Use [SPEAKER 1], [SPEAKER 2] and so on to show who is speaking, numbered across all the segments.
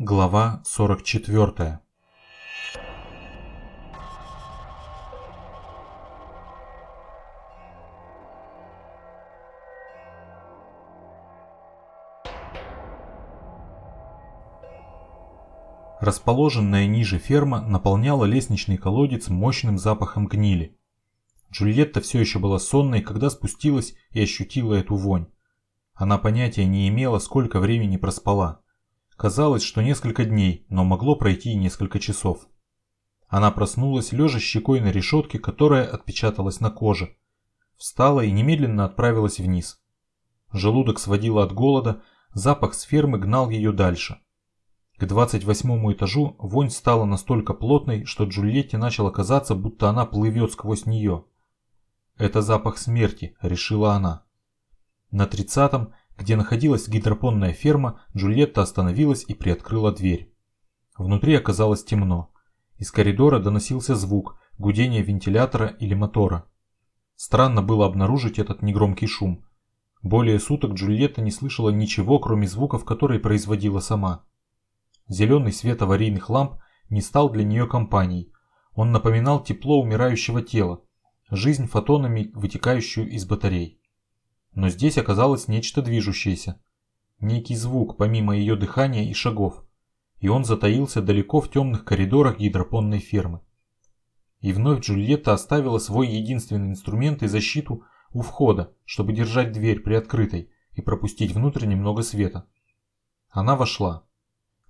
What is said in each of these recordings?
[SPEAKER 1] Глава 44 Расположенная ниже ферма наполняла лестничный колодец мощным запахом гнили. Джульетта все еще была сонной, когда спустилась и ощутила эту вонь. Она понятия не имела, сколько времени проспала. Казалось, что несколько дней, но могло пройти и несколько часов. Она проснулась, лежа щекой на решетке, которая отпечаталась на коже. Встала и немедленно отправилась вниз. Желудок сводило от голода, запах с фермы гнал ее дальше. К 28 этажу вонь стала настолько плотной, что Джульетте начало казаться, будто она плывет сквозь нее. «Это запах смерти», — решила она. На 30-м где находилась гидропонная ферма, Джульетта остановилась и приоткрыла дверь. Внутри оказалось темно. Из коридора доносился звук, гудение вентилятора или мотора. Странно было обнаружить этот негромкий шум. Более суток Джульетта не слышала ничего, кроме звуков, которые производила сама. Зеленый свет аварийных ламп не стал для нее компанией. Он напоминал тепло умирающего тела, жизнь фотонами, вытекающую из батарей. Но здесь оказалось нечто движущееся. Некий звук, помимо ее дыхания и шагов. И он затаился далеко в темных коридорах гидропонной фермы. И вновь Джульетта оставила свой единственный инструмент и защиту у входа, чтобы держать дверь приоткрытой и пропустить внутрь немного света. Она вошла.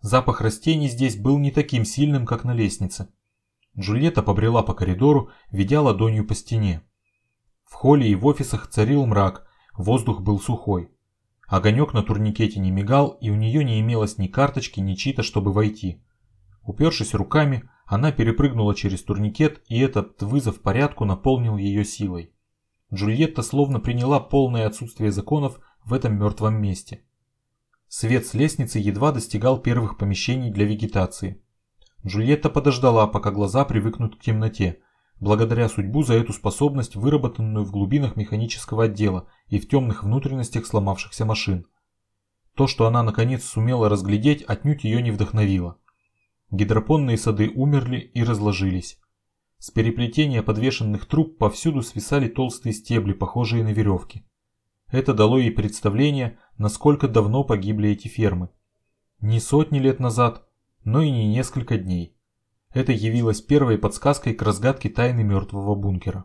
[SPEAKER 1] Запах растений здесь был не таким сильным, как на лестнице. Джульетта побрела по коридору, ведя ладонью по стене. В холле и в офисах царил мрак, Воздух был сухой. Огонек на турникете не мигал, и у нее не имелось ни карточки, ни чита, чтобы войти. Упершись руками, она перепрыгнула через турникет, и этот вызов порядку наполнил ее силой. Джульетта словно приняла полное отсутствие законов в этом мертвом месте. Свет с лестницы едва достигал первых помещений для вегетации. Джульетта подождала, пока глаза привыкнут к темноте, благодаря судьбу за эту способность, выработанную в глубинах механического отдела и в темных внутренностях сломавшихся машин. То, что она наконец сумела разглядеть, отнюдь ее не вдохновило. Гидропонные сады умерли и разложились. С переплетения подвешенных труб повсюду свисали толстые стебли, похожие на веревки. Это дало ей представление, насколько давно погибли эти фермы. Не сотни лет назад, но и не несколько дней. Это явилось первой подсказкой к разгадке тайны мертвого бункера.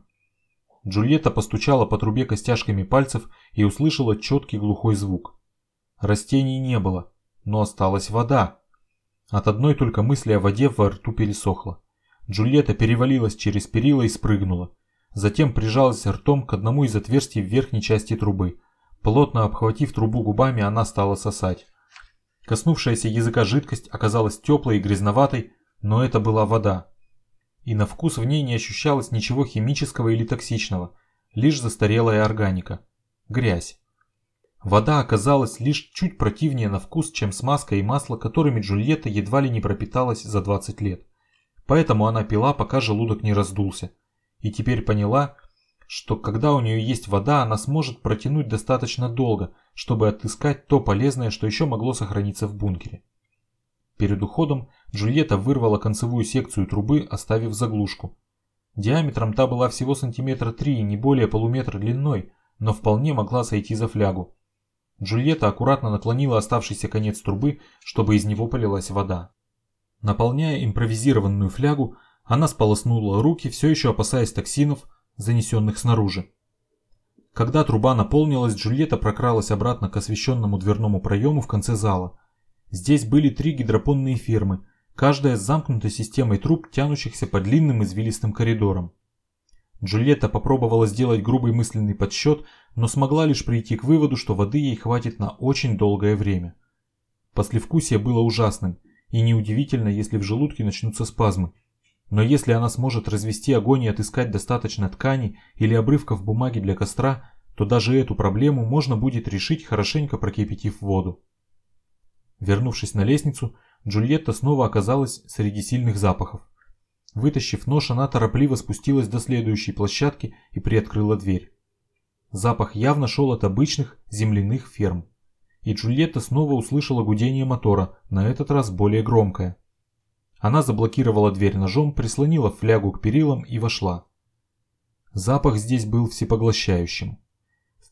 [SPEAKER 1] Джульетта постучала по трубе костяшками пальцев и услышала четкий глухой звук. Растений не было, но осталась вода. От одной только мысли о воде во рту пересохло. Джульетта перевалилась через перила и спрыгнула. Затем прижалась ртом к одному из отверстий в верхней части трубы. Плотно обхватив трубу губами, она стала сосать. Коснувшаяся языка жидкость оказалась теплой и грязноватой, но это была вода. И на вкус в ней не ощущалось ничего химического или токсичного, лишь застарелая органика. Грязь. Вода оказалась лишь чуть противнее на вкус, чем смазка и масло, которыми Джульетта едва ли не пропиталась за 20 лет. Поэтому она пила, пока желудок не раздулся. И теперь поняла, что когда у нее есть вода, она сможет протянуть достаточно долго, чтобы отыскать то полезное, что еще могло сохраниться в бункере. Перед уходом Джульетта вырвала концевую секцию трубы, оставив заглушку. Диаметром та была всего сантиметра три, не более полуметра длиной, но вполне могла сойти за флягу. Джульетта аккуратно наклонила оставшийся конец трубы, чтобы из него полилась вода. Наполняя импровизированную флягу, она сполоснула руки, все еще опасаясь токсинов, занесенных снаружи. Когда труба наполнилась, Джульетта прокралась обратно к освещенному дверному проему в конце зала. Здесь были три гидропонные фермы, каждая с замкнутой системой труб, тянущихся по длинным извилистым коридорам. Джульетта попробовала сделать грубый мысленный подсчет, но смогла лишь прийти к выводу, что воды ей хватит на очень долгое время. Послевкусие было ужасным, и неудивительно, если в желудке начнутся спазмы. Но если она сможет развести огонь и отыскать достаточно ткани или обрывков бумаги для костра, то даже эту проблему можно будет решить, хорошенько прокипятив воду. Вернувшись на лестницу, Джульетта снова оказалась среди сильных запахов. Вытащив нож, она торопливо спустилась до следующей площадки и приоткрыла дверь. Запах явно шел от обычных земляных ферм. и Джульетта снова услышала гудение мотора, на этот раз более громкое. Она заблокировала дверь ножом, прислонила флягу к перилам и вошла. Запах здесь был всепоглощающим.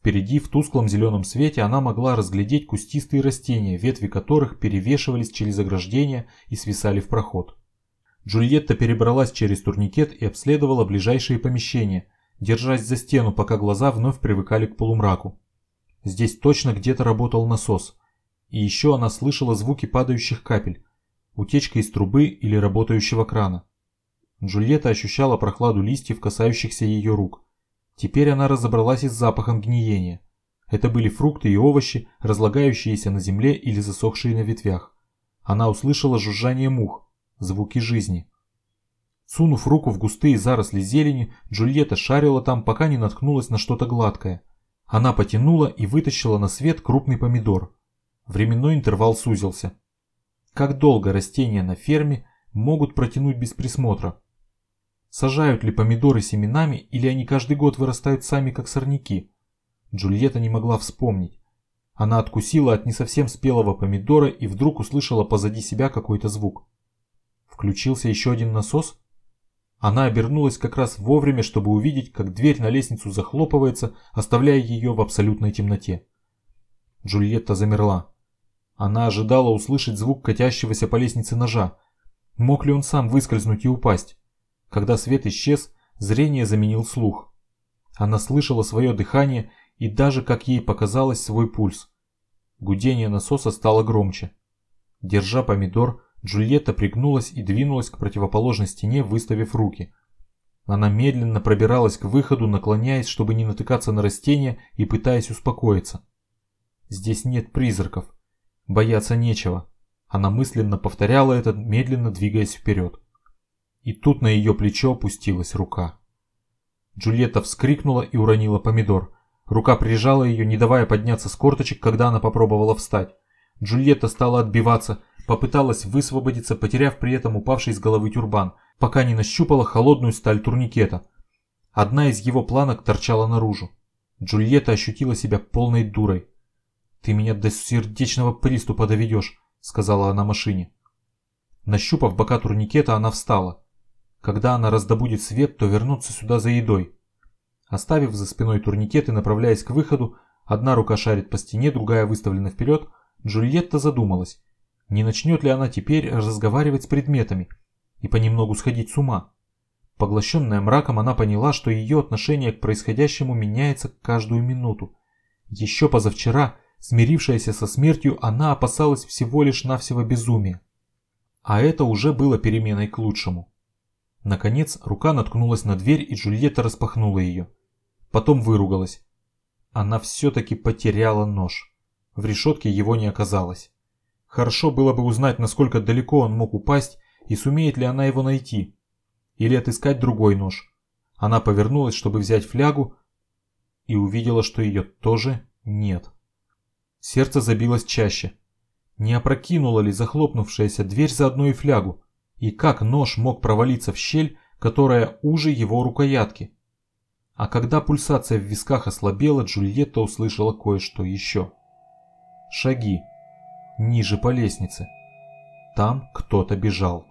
[SPEAKER 1] Впереди в тусклом зеленом свете она могла разглядеть кустистые растения, ветви которых перевешивались через ограждение и свисали в проход. Джульетта перебралась через турникет и обследовала ближайшие помещения, держась за стену, пока глаза вновь привыкали к полумраку. Здесь точно где-то работал насос. И еще она слышала звуки падающих капель, утечка из трубы или работающего крана. Джульетта ощущала прохладу листьев, касающихся ее рук. Теперь она разобралась и с запахом гниения. Это были фрукты и овощи, разлагающиеся на земле или засохшие на ветвях. Она услышала жужжание мух, звуки жизни. Сунув руку в густые заросли зелени, Джульетта шарила там, пока не наткнулась на что-то гладкое. Она потянула и вытащила на свет крупный помидор. Временной интервал сузился. Как долго растения на ферме могут протянуть без присмотра? Сажают ли помидоры семенами или они каждый год вырастают сами как сорняки? Джульетта не могла вспомнить. Она откусила от не совсем спелого помидора и вдруг услышала позади себя какой-то звук. Включился еще один насос? Она обернулась как раз вовремя, чтобы увидеть, как дверь на лестницу захлопывается, оставляя ее в абсолютной темноте. Джульетта замерла. Она ожидала услышать звук катящегося по лестнице ножа. Мог ли он сам выскользнуть и упасть? Когда свет исчез, зрение заменил слух. Она слышала свое дыхание и даже, как ей показалось, свой пульс. Гудение насоса стало громче. Держа помидор, Джульетта пригнулась и двинулась к противоположной стене, выставив руки. Она медленно пробиралась к выходу, наклоняясь, чтобы не натыкаться на растения и пытаясь успокоиться. Здесь нет призраков. Бояться нечего. Она мысленно повторяла это, медленно двигаясь вперед. И тут на ее плечо опустилась рука. Джульетта вскрикнула и уронила помидор. Рука прижала ее, не давая подняться с корточек, когда она попробовала встать. Джульетта стала отбиваться, попыталась высвободиться, потеряв при этом упавший с головы тюрбан, пока не нащупала холодную сталь турникета. Одна из его планок торчала наружу. Джульетта ощутила себя полной дурой. «Ты меня до сердечного приступа доведешь», — сказала она машине. Нащупав бока турникета, она встала. Когда она раздобудет свет, то вернуться сюда за едой. Оставив за спиной турникет и направляясь к выходу, одна рука шарит по стене, другая выставлена вперед, Джульетта задумалась, не начнет ли она теперь разговаривать с предметами и понемногу сходить с ума? Поглощенная мраком, она поняла, что ее отношение к происходящему меняется каждую минуту. Еще позавчера, смирившаяся со смертью, она опасалась всего лишь навсего безумия. А это уже было переменой к лучшему. Наконец, рука наткнулась на дверь, и Джульетта распахнула ее. Потом выругалась. Она все-таки потеряла нож. В решетке его не оказалось. Хорошо было бы узнать, насколько далеко он мог упасть и сумеет ли она его найти. Или отыскать другой нож. Она повернулась, чтобы взять флягу, и увидела, что ее тоже нет. Сердце забилось чаще. Не опрокинула ли захлопнувшаяся дверь за одну и флягу? И как нож мог провалиться в щель, которая уже его рукоятки? А когда пульсация в висках ослабела, Джульетта услышала кое-что еще. Шаги ниже по лестнице. Там кто-то бежал.